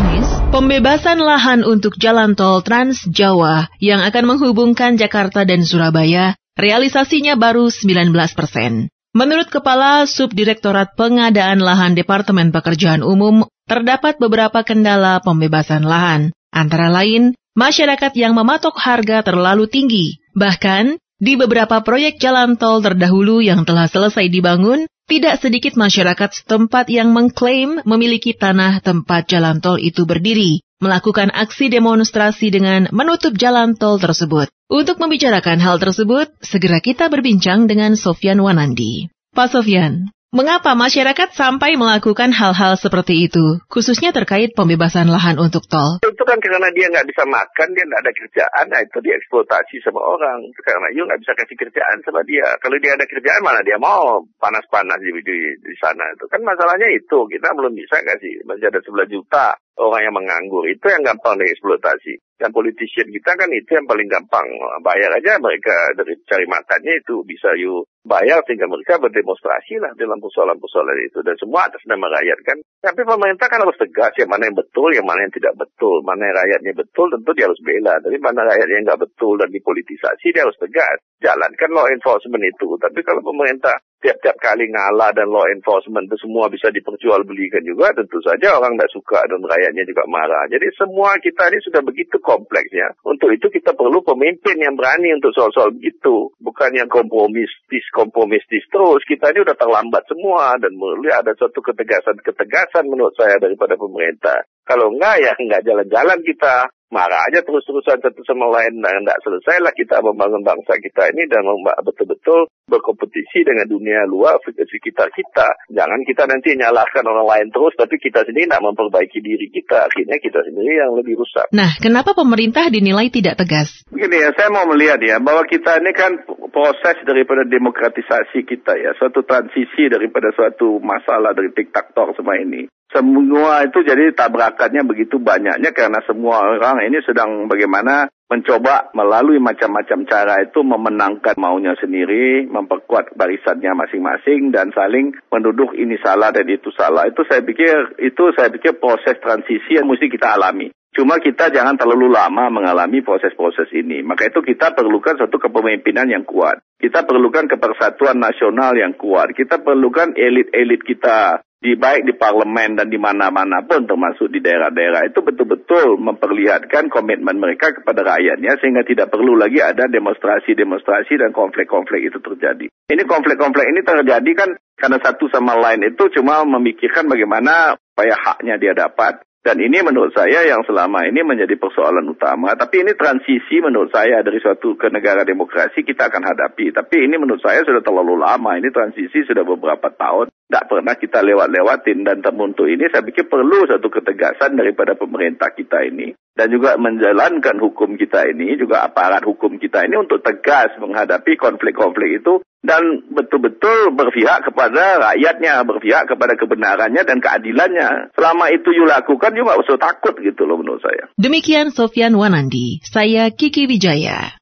bisnis, pembebasan lahan untuk jalan tol Trans Jawa yang akan menghubungkan Jakarta dan Surabaya, realisasinya baru 19 persen. Menurut Kepala Subdirektorat Pengadaan Lahan Departemen Pekerjaan Umum, terdapat beberapa kendala pembebasan lahan. Antara lain, masyarakat yang mematok harga terlalu tinggi. Bahkan, di beberapa proyek jalan tol terdahulu yang telah selesai dibangun, tidak sedikit masyarakat setempat yang mengklaim memiliki tanah tempat jalan tol itu berdiri, melakukan aksi demonstrasi dengan menutup jalan tol tersebut. Untuk membicarakan hal tersebut, segera kita berbincang dengan Sofyan Wanandi. Pak Sofyan, Mengapa masyarakat sampai melakukan hal-hal seperti itu, khususnya terkait pembebasan lahan untuk tol? Itu kan karena dia nggak bisa makan, dia nggak ada kerjaan, nah itu dia eksploitasi sama orang. Karena you nggak bisa kasih kerjaan sama dia. Kalau dia ada kerjaan, mana dia mau panas-panas di, di, di sana. Itu kan masalahnya itu, kita belum bisa kasih. Masih ada 11 juta orang yang menganggur. Itu yang gampang dieksploitasi. Dan politician kita kan itu yang paling gampang. Bayar aja mereka dari cari makannya itu bisa you bayar sehingga mereka berdemonstrasi lah dalam persoalan-persoalan itu. Dan semua atas nama rakyat kan. Tapi pemerintah kan harus tegas yang mana yang betul, yang mana yang tidak betul. Mana yang rakyatnya betul tentu dia harus bela. Tapi mana rakyatnya yang nggak betul dan dipolitisasi dia harus tegas. Jalankan law enforcement itu. Tapi kalau pemerintah tiap-tiap kali ngalah dan law enforcement itu semua bisa diperjualbelikan juga, tentu saja orang tidak suka dan rakyatnya juga marah. Jadi semua kita ini sudah begitu kompleksnya. Untuk itu kita perlu pemimpin yang berani untuk soal-soal begitu. Bukan yang kompromistis, kompromistis terus. Kita ini sudah terlambat semua dan melihat ada suatu ketegasan-ketegasan menurut saya daripada pemerintah. Kalau enggak ya enggak jalan-jalan kita marah aja terus-terusan satu sama lain dan tidak selesai lah kita membangun bangsa kita ini dan betul-betul berkompetisi dengan dunia luar sekitar kita. Jangan kita nanti nyalahkan orang lain terus tapi kita sendiri tidak memperbaiki diri kita. Akhirnya kita sendiri yang lebih rusak. Nah, kenapa pemerintah dinilai tidak tegas? Begini ya, saya mau melihat ya bahwa kita ini kan proses daripada demokratisasi kita ya, suatu transisi daripada suatu masalah dari diktator semua ini semua itu jadi tabrakannya begitu banyaknya karena semua orang ini sedang bagaimana mencoba melalui macam-macam cara itu memenangkan maunya sendiri, memperkuat barisannya masing-masing dan saling menuduh ini salah dan itu salah. Itu saya pikir itu saya pikir proses transisi yang mesti kita alami. Cuma kita jangan terlalu lama mengalami proses-proses ini. Maka itu kita perlukan satu kepemimpinan yang kuat. Kita perlukan kepersatuan nasional yang kuat. Kita perlukan elit-elit kita di baik di parlemen dan di mana-mana pun termasuk di daerah-daerah itu betul-betul memperlihatkan komitmen mereka kepada rakyatnya sehingga tidak perlu lagi ada demonstrasi-demonstrasi dan konflik-konflik itu terjadi. Ini konflik-konflik ini terjadi kan karena satu sama lain itu cuma memikirkan bagaimana supaya haknya dia dapat dan ini menurut saya yang selama ini menjadi persoalan utama. Tapi ini transisi menurut saya dari suatu ke negara demokrasi kita akan hadapi. Tapi ini menurut saya sudah terlalu lama. Ini transisi sudah beberapa tahun. Tidak pernah kita lewat-lewatin. Dan untuk ini saya pikir perlu satu ketegasan daripada pemerintah kita ini. Dan juga menjalankan hukum kita ini, juga aparat hukum kita ini untuk tegas menghadapi konflik-konflik itu dan betul-betul berpihak kepada rakyatnya, berpihak kepada kebenarannya dan keadilannya. Selama itu you lakukan, you nggak usah takut gitu loh menurut saya. Demikian Sofian Wanandi, saya Kiki Wijaya.